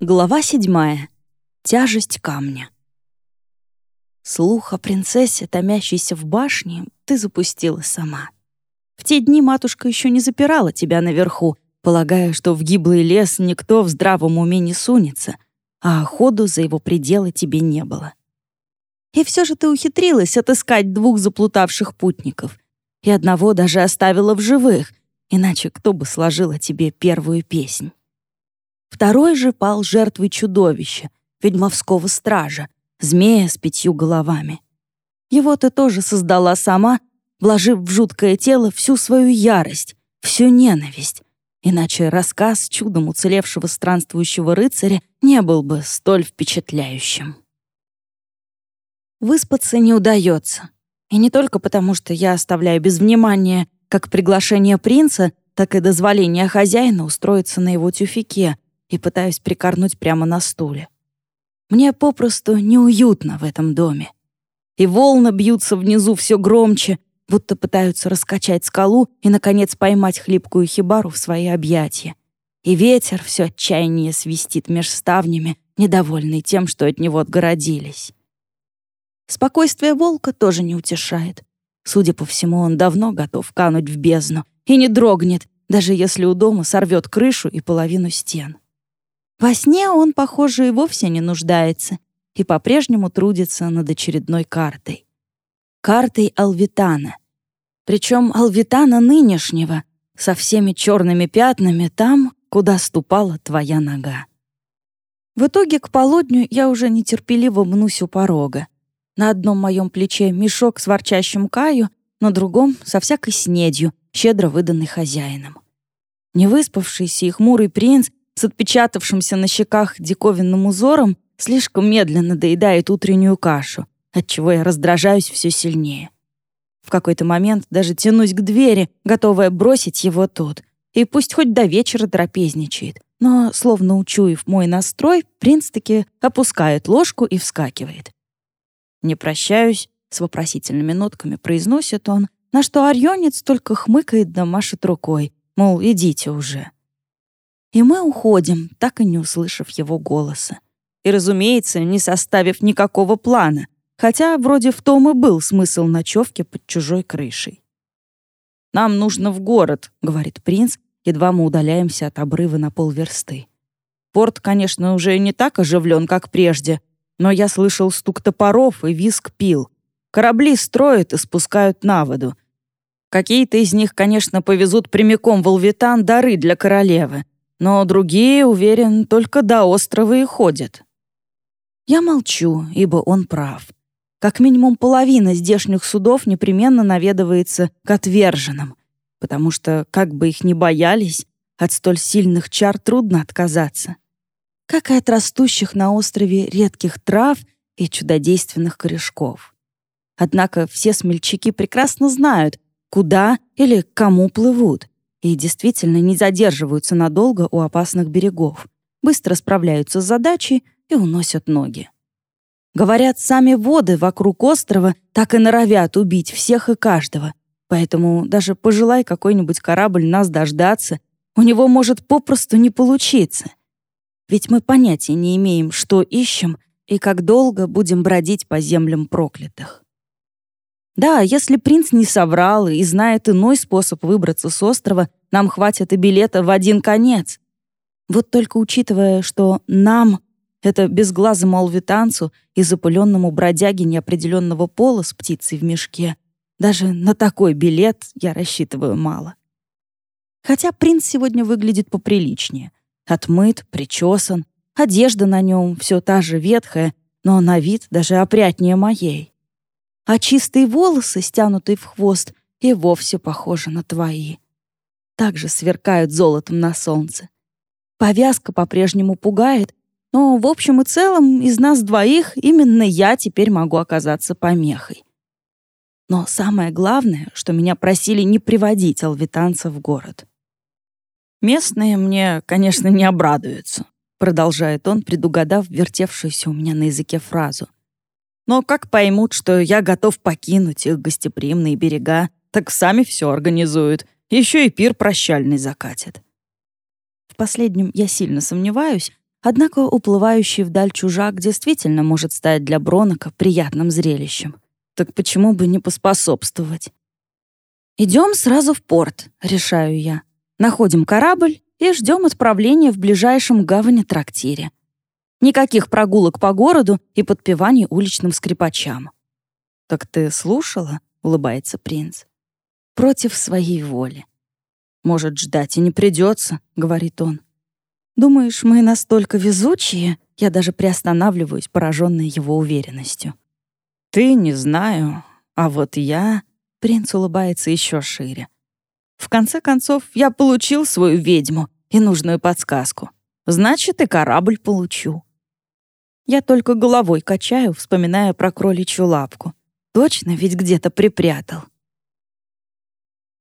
Глава седьмая. Тяжесть камня. Слух о принцессе, томящейся в башне, ты запустила сама. В те дни матушка еще не запирала тебя наверху, полагая, что в гиблый лес никто в здравом уме не сунется, а ходу за его пределы тебе не было. И все же ты ухитрилась отыскать двух заплутавших путников, и одного даже оставила в живых, иначе кто бы сложил о тебе первую песнь. Второй же пал жертвой чудовища, ведьмовского стража, змея с пятью головами. Его ты тоже создала сама, вложив в жуткое тело всю свою ярость, всю ненависть. Иначе рассказ чудом уцелевшего странствующего рыцаря не был бы столь впечатляющим. Выспаться не удается. И не только потому, что я оставляю без внимания как приглашение принца, так и дозволение хозяина устроиться на его тюфике, и пытаюсь прикорнуть прямо на стуле. Мне попросту неуютно в этом доме. И волны бьются внизу все громче, будто пытаются раскачать скалу и, наконец, поймать хлипкую хибару в свои объятия. И ветер все отчаяннее свистит меж ставнями, недовольный тем, что от него отгородились. Спокойствие волка тоже не утешает. Судя по всему, он давно готов кануть в бездну и не дрогнет, даже если у дома сорвет крышу и половину стен. Во сне он, похоже, и вовсе не нуждается и по-прежнему трудится над очередной картой. Картой Алвитана. Причем Алвитана нынешнего, со всеми черными пятнами там, куда ступала твоя нога. В итоге к полудню я уже нетерпеливо мнусь у порога. На одном моем плече мешок с ворчащим каю, на другом — со всякой снедью, щедро выданной хозяином. Невыспавшийся и хмурый принц с отпечатавшимся на щеках диковинным узором слишком медленно доедает утреннюю кашу, отчего я раздражаюсь все сильнее. В какой-то момент даже тянусь к двери, готовая бросить его тут. И пусть хоть до вечера трапезничает. Но, словно учуяв мой настрой, принц таки опускает ложку и вскакивает. «Не прощаюсь», — с вопросительными нотками произносит он, на что орёнец только хмыкает да машет рукой, мол, идите уже. И мы уходим, так и не услышав его голоса. И, разумеется, не составив никакого плана, хотя вроде в том и был смысл ночевки под чужой крышей. «Нам нужно в город», — говорит принц, едва мы удаляемся от обрыва на полверсты. Порт, конечно, уже не так оживлен, как прежде, но я слышал стук топоров и визг пил. Корабли строят и спускают на воду. Какие-то из них, конечно, повезут прямиком в Алвитан дары для королевы, но другие, уверен, только до острова и ходят. Я молчу, ибо он прав. Как минимум половина здешних судов непременно наведывается к отверженным, потому что, как бы их ни боялись, от столь сильных чар трудно отказаться. Как и от растущих на острове редких трав и чудодейственных корешков. Однако все смельчаки прекрасно знают, куда или к кому плывут — и действительно не задерживаются надолго у опасных берегов, быстро справляются с задачей и уносят ноги. Говорят, сами воды вокруг острова так и норовят убить всех и каждого, поэтому даже пожелай какой-нибудь корабль нас дождаться, у него может попросту не получиться. Ведь мы понятия не имеем, что ищем и как долго будем бродить по землям проклятых. Да, если принц не соврал и знает иной способ выбраться с острова, нам хватит и билета в один конец. Вот только учитывая, что «нам» — это безглазому алвитанцу и запыленному бродяге неопределенного пола с птицей в мешке, даже на такой билет я рассчитываю мало. Хотя принц сегодня выглядит поприличнее. Отмыт, причесан, одежда на нем все та же ветхая, но на вид даже опрятнее моей а чистые волосы, стянутые в хвост, и вовсе похожи на твои. Также сверкают золотом на солнце. Повязка по-прежнему пугает, но в общем и целом из нас двоих именно я теперь могу оказаться помехой. Но самое главное, что меня просили не приводить алвитанца в город. «Местные мне, конечно, не обрадуются», — продолжает он, предугадав вертевшуюся у меня на языке фразу. Но как поймут, что я готов покинуть их гостеприимные берега, так сами все организуют. Еще и пир прощальный закатят. В последнем я сильно сомневаюсь, Однако уплывающий вдаль чужак действительно может стать для Бронока приятным зрелищем. Так почему бы не поспособствовать? Идем сразу в порт, решаю я. Находим корабль и ждем отправления в ближайшем гавани-трактире. Никаких прогулок по городу и подпеваний уличным скрипачам. «Так ты слушала?» — улыбается принц. «Против своей воли». «Может, ждать и не придется», — говорит он. «Думаешь, мы настолько везучие?» Я даже приостанавливаюсь, пораженная его уверенностью. «Ты не знаю, а вот я...» Принц улыбается еще шире. «В конце концов, я получил свою ведьму и нужную подсказку. Значит, и корабль получу». Я только головой качаю, вспоминая про кроличью лапку. Точно ведь где-то припрятал.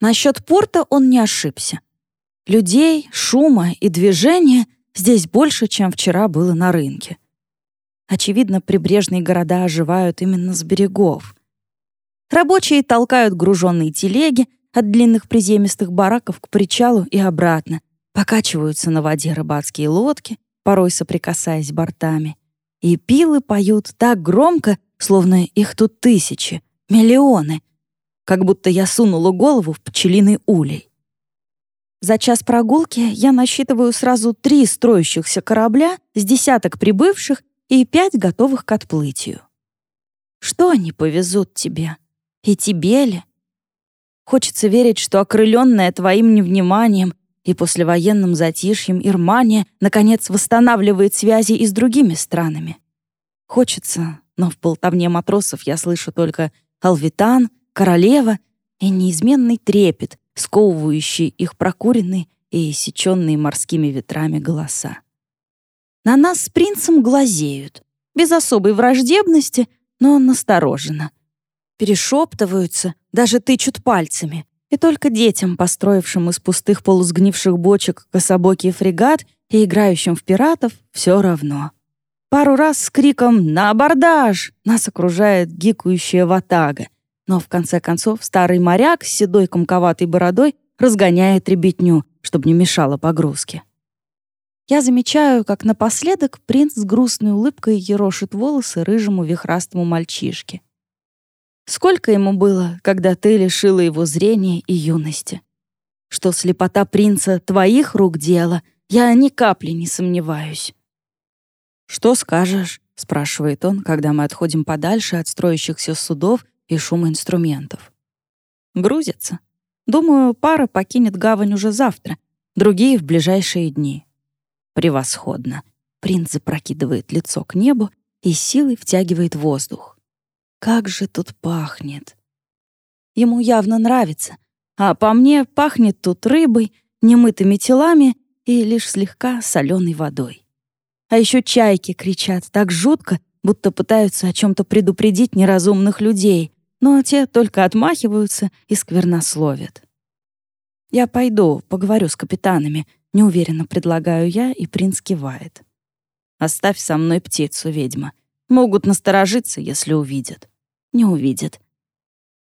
Насчет порта он не ошибся. Людей, шума и движения здесь больше, чем вчера было на рынке. Очевидно, прибрежные города оживают именно с берегов. Рабочие толкают груженные телеги от длинных приземистых бараков к причалу и обратно, покачиваются на воде рыбацкие лодки, порой соприкасаясь бортами. И пилы поют так громко, словно их тут тысячи, миллионы, как будто я сунула голову в пчелиный улей. За час прогулки я насчитываю сразу три строящихся корабля с десяток прибывших и пять готовых к отплытию. Что они повезут тебе? И тебе ли? Хочется верить, что окрыленная твоим невниманием и послевоенным затишьем Ирмания наконец восстанавливает связи и с другими странами. Хочется, но в болтовне матросов я слышу только «Алвитан», «Королева» и неизменный трепет, сковывающий их прокуренные и иссеченные морскими ветрами голоса. На нас с принцем глазеют, без особой враждебности, но настороженно. Перешептываются, даже тычут пальцами. И только детям, построившим из пустых полусгнивших бочек кособокий фрегат и играющим в пиратов, все равно. Пару раз с криком «На абордаж!» нас окружает гикающая ватага. Но в конце концов старый моряк с седой комковатой бородой разгоняет ребятню, чтобы не мешало погрузке. Я замечаю, как напоследок принц с грустной улыбкой ерошит волосы рыжему вихрастому мальчишке. Сколько ему было, когда ты лишила его зрения и юности? Что слепота принца твоих рук дело, я ни капли не сомневаюсь. «Что скажешь?» — спрашивает он, когда мы отходим подальше от строящихся судов и шума инструментов. Грузятся. Думаю, пара покинет гавань уже завтра, другие — в ближайшие дни. Превосходно. Принц запрокидывает лицо к небу и силой втягивает воздух. Как же тут пахнет. Ему явно нравится. А по мне пахнет тут рыбой, немытыми телами и лишь слегка соленой водой. А еще чайки кричат так жутко, будто пытаются о чем-то предупредить неразумных людей, но те только отмахиваются и сквернословят. «Я пойду, поговорю с капитанами», — неуверенно предлагаю я, и принц кивает. «Оставь со мной птицу, ведьма. Могут насторожиться, если увидят. Не увидят.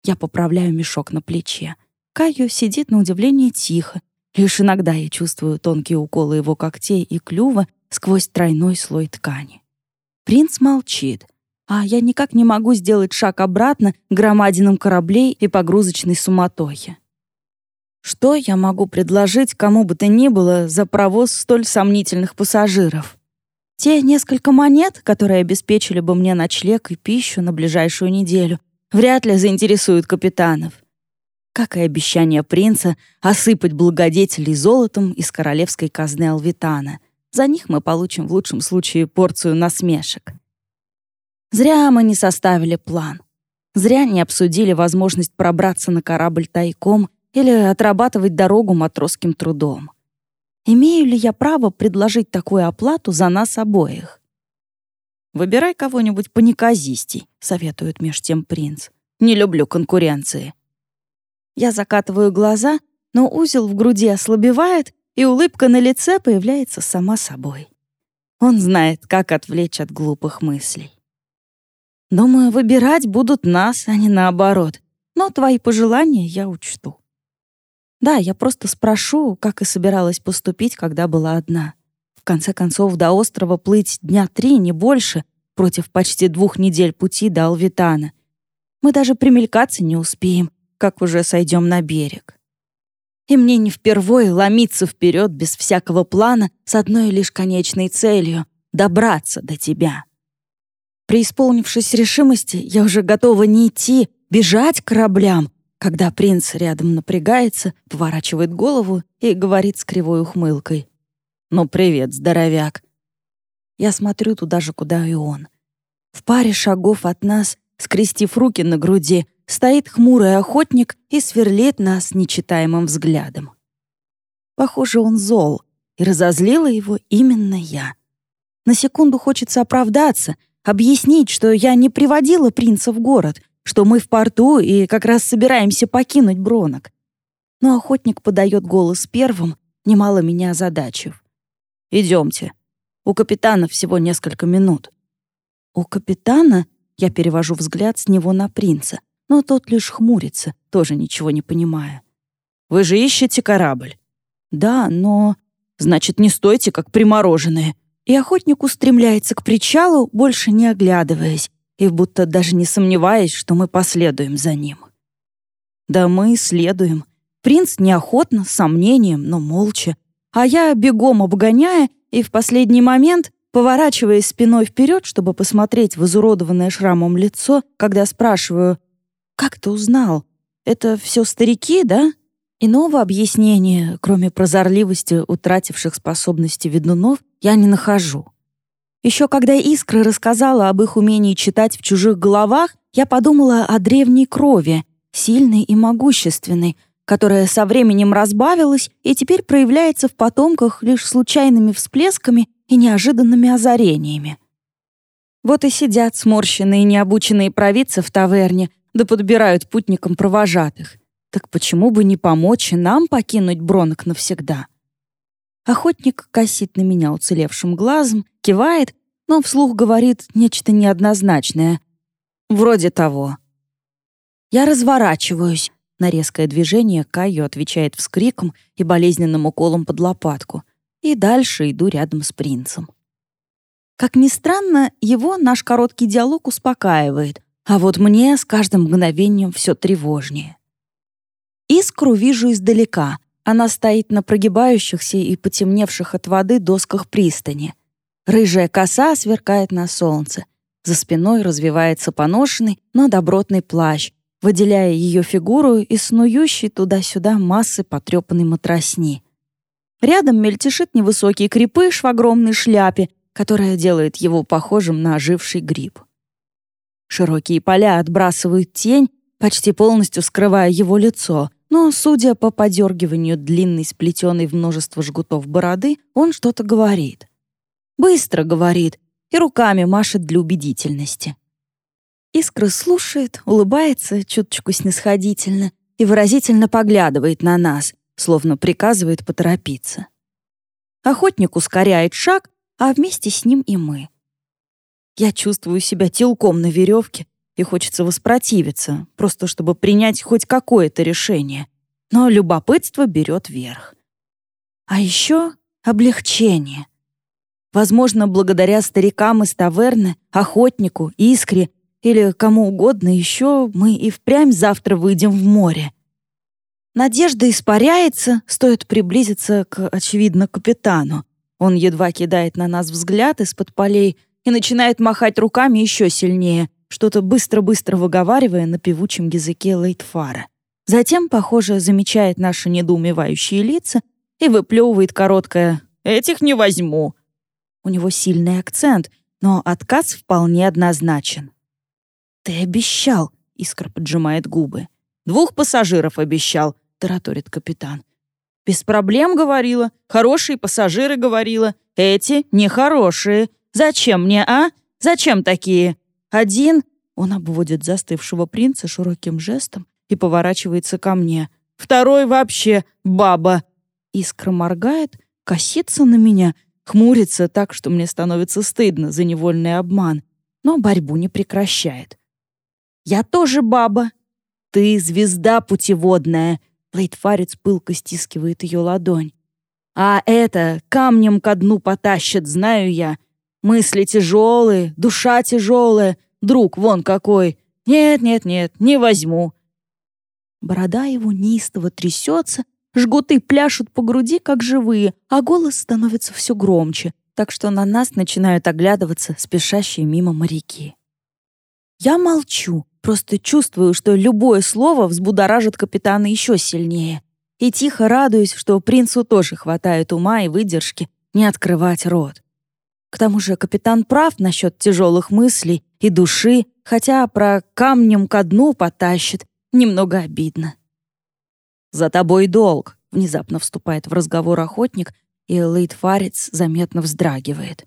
Я поправляю мешок на плече. Кайо сидит на удивление тихо. Лишь иногда я чувствую тонкие уколы его когтей и клюва сквозь тройной слой ткани. Принц молчит, а я никак не могу сделать шаг обратно громадинам кораблей и погрузочной суматохе. Что я могу предложить кому бы то ни было за провоз столь сомнительных пассажиров? Те несколько монет, которые обеспечили бы мне ночлег и пищу на ближайшую неделю, вряд ли заинтересуют капитанов. Как и обещание принца осыпать благодетелей золотом из королевской казны Алвитана. За них мы получим в лучшем случае порцию насмешек. Зря мы не составили план. Зря не обсудили возможность пробраться на корабль тайком или отрабатывать дорогу матросским трудом. Имею ли я право предложить такую оплату за нас обоих? «Выбирай кого-нибудь по неказистей», — советует меж тем принц. «Не люблю конкуренции». Я закатываю глаза, но узел в груди ослабевает, и улыбка на лице появляется сама собой. Он знает, как отвлечь от глупых мыслей. Думаю, выбирать будут нас, а не наоборот. Но твои пожелания я учту. Да, я просто спрошу, как и собиралась поступить, когда была одна. конце концов, до острова плыть дня три, не больше, против почти двух недель пути до Алвитана. Мы даже примелькаться не успеем, как уже сойдем на берег. И мне не впервой ломиться вперед без всякого плана с одной лишь конечной целью — добраться до тебя. Преисполнившись решимости, я уже готова не идти, бежать к кораблям, когда принц рядом напрягается, поворачивает голову и говорит с кривой ухмылкой. «Ну, привет, здоровяк!» Я смотрю туда же, куда и он. В паре шагов от нас, скрестив руки на груди, стоит хмурый охотник и сверлит нас нечитаемым взглядом. Похоже, он зол, и разозлила его именно я. На секунду хочется оправдаться, объяснить, что я не приводила принца в город, что мы в порту и как раз собираемся покинуть Бронок. Но охотник подает голос первым, немало меня озадачив. Идемте. У капитана всего несколько минут». «У капитана?» Я перевожу взгляд с него на принца, но тот лишь хмурится, тоже ничего не понимая. «Вы же ищете корабль?» «Да, но...» «Значит, не стойте, как примороженные». И охотник устремляется к причалу, больше не оглядываясь, и будто даже не сомневаясь, что мы последуем за ним. Да мы следуем. Принц неохотно, с сомнением, но молча, а я бегом обгоняя и в последний момент, поворачиваясь спиной вперед, чтобы посмотреть в изуродованное шрамом лицо, когда спрашиваю «Как ты узнал? Это все старики, да?» Иного объяснения, кроме прозорливости утративших способности ведунов, я не нахожу. Еще когда Искра рассказала об их умении читать в чужих головах, я подумала о древней крови, сильной и могущественной, которая со временем разбавилась и теперь проявляется в потомках лишь случайными всплесками и неожиданными озарениями. Вот и сидят сморщенные необученные провидцы в таверне, да подбирают путникам провожатых. Так почему бы не помочь и нам покинуть Бронок навсегда? Охотник косит на меня уцелевшим глазом, кивает, но вслух говорит нечто неоднозначное. Вроде того. Я разворачиваюсь, на резкое движение Кайо отвечает вскриком и болезненным уколом под лопатку. И дальше иду рядом с принцем. Как ни странно, его наш короткий диалог успокаивает, а вот мне с каждым мгновением все тревожнее. Искру вижу издалека. Она стоит на прогибающихся и потемневших от воды досках пристани. Рыжая коса сверкает на солнце. За спиной развивается поношенный, но добротный плащ, выделяя ее фигуру и снующей туда-сюда массы потрепанной матросни. Рядом мельтешит невысокий крепыш в огромной шляпе, которая делает его похожим на оживший гриб. Широкие поля отбрасывают тень, почти полностью скрывая его лицо, но, судя по подергиванию длинной сплетенной в множество жгутов бороды, он что-то говорит. Быстро говорит и руками машет для убедительности. Искра слушает, улыбается чуточку снисходительно и выразительно поглядывает на нас, словно приказывает поторопиться. Охотник ускоряет шаг, а вместе с ним и мы. Я чувствую себя телком на веревке, и хочется воспротивиться, просто чтобы принять хоть какое-то решение. Но любопытство берет верх. А еще облегчение. Возможно, благодаря старикам из таверны, охотнику, искре или кому угодно еще, мы и впрямь завтра выйдем в море. Надежда испаряется, стоит приблизиться к, очевидно, капитану. Он едва кидает на нас взгляд из-под полей и начинает махать руками еще сильнее, что-то быстро-быстро выговаривая на певучем языке Лейтфара. Затем, похоже, замечает наши недоумевающие лица и выплевывает короткое «Этих не возьму». У него сильный акцент, но отказ вполне однозначен. «Ты обещал!» — Искра поджимает губы. «Двух пассажиров обещал», — тараторит капитан. «Без проблем, — говорила. Хорошие пассажиры, — говорила. Эти нехорошие. Зачем мне, а? Зачем такие? Один...» Он обводит застывшего принца широким жестом и поворачивается ко мне. «Второй вообще баба!» Искра моргает, косится на меня, хмурится так, что мне становится стыдно за невольный обман, но борьбу не прекращает. Я тоже баба. Ты звезда путеводная. Лейтфарец пылко стискивает ее ладонь. А это камнем ко дну потащит, знаю я. Мысли тяжелые, душа тяжелая, друг вон какой. Нет, нет, нет, не возьму. Борода его неистово трясется, жгуты пляшут по груди, как живые, а голос становится все громче, так что на нас начинают оглядываться спешащие мимо моряки. Я молчу, просто чувствую, что любое слово взбудоражит капитана еще сильнее. И тихо радуюсь, что принцу тоже хватает ума и выдержки не открывать рот. К тому же капитан прав насчет тяжелых мыслей и души, хотя про камнем ко дну потащит, немного обидно. «За тобой долг», — внезапно вступает в разговор охотник, и Лейтфарец заметно вздрагивает.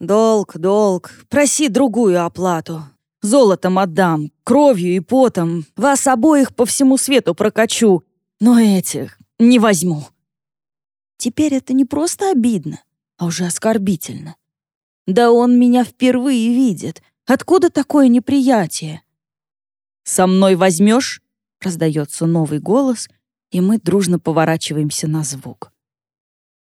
«Долг, долг, проси другую оплату. Золотом отдам, кровью и потом. Вас обоих по всему свету прокачу, но этих не возьму». Теперь это не просто обидно, а уже оскорбительно. Да он меня впервые видит. Откуда такое неприятие? «Со мной возьмешь?» — раздается новый голос, и мы дружно поворачиваемся на звук.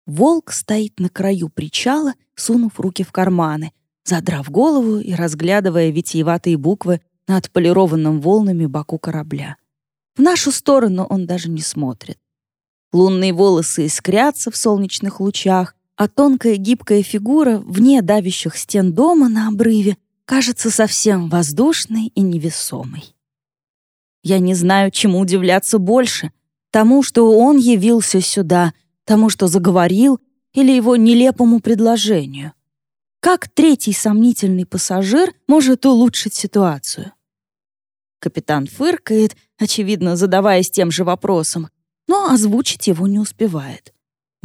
Волк стоит на краю причала, сунув руки в карманы, задрав голову и разглядывая витиеватые буквы на отполированном волнами боку корабля. В нашу сторону он даже не смотрит. Лунные волосы искрятся в солнечных лучах, а тонкая гибкая фигура вне давящих стен дома на обрыве кажется совсем воздушной и невесомой. Я не знаю, чему удивляться больше — тому, что он явился сюда, тому, что заговорил, или его нелепому предложению. Как третий сомнительный пассажир может улучшить ситуацию? Капитан фыркает, очевидно, задаваясь тем же вопросом, но озвучить его не успевает.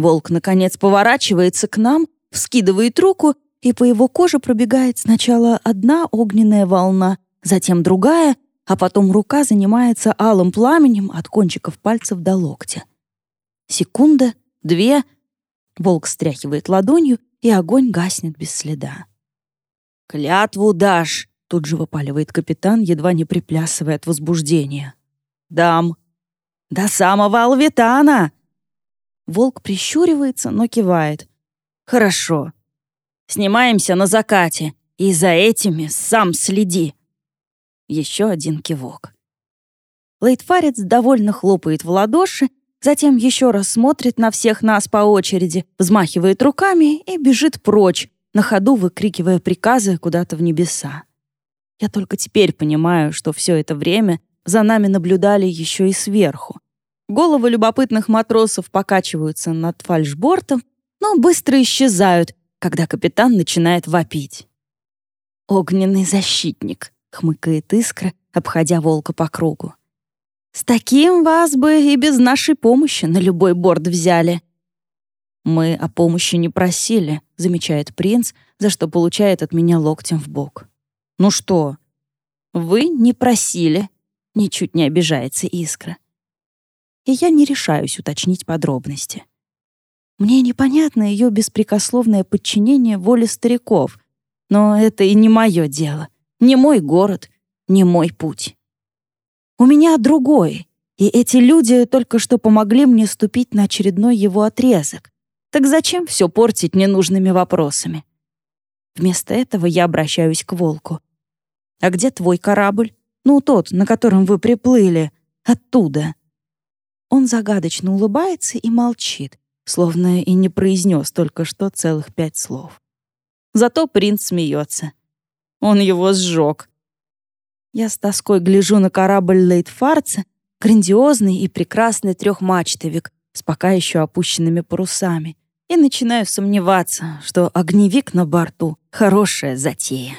Волк, наконец, поворачивается к нам, вскидывает руку, и по его коже пробегает сначала одна огненная волна, затем другая, а потом рука занимается алым пламенем от кончиков пальцев до локтя. Секунда, две. Волк стряхивает ладонью, и огонь гаснет без следа. «Клятву дашь!» — тут же выпаливает капитан, едва не приплясывая от возбуждения. «Дам!» «До самого Алветана!» Волк прищуривается, но кивает. «Хорошо. Снимаемся на закате, и за этими сам следи». Еще один кивок. Лейтфарец довольно хлопает в ладоши, затем еще раз смотрит на всех нас по очереди, взмахивает руками и бежит прочь, на ходу выкрикивая приказы куда-то в небеса. Я только теперь понимаю, что все это время за нами наблюдали еще и сверху. Головы любопытных матросов покачиваются над фальшбортом, но быстро исчезают, когда капитан начинает вопить. «Огненный защитник», — хмыкает искра, обходя волка по кругу. «С таким вас бы и без нашей помощи на любой борт взяли». «Мы о помощи не просили», — замечает принц, за что получает от меня локтем в бок. «Ну что?» «Вы не просили», — ничуть не обижается искра. И я не решаюсь уточнить подробности. Мне непонятно ее беспрекословное подчинение воле стариков, но это и не мое дело — не мой город, не мой путь. У меня другой, и эти люди только что помогли мне ступить на очередной его отрезок. Так зачем все портить ненужными вопросами? Вместо этого я обращаюсь к волку. «А где твой корабль? Ну, тот, на котором вы приплыли. Оттуда». Он загадочно улыбается и молчит, словно и не произнес только что целых пять слов. Зато принц смеется. Он его сжег. Я с тоской гляжу на корабль Лейтфарца, грандиозный и прекрасный трехмачтовик с пока еще опущенными парусами, и начинаю сомневаться, что огневик на борту — хорошая затея.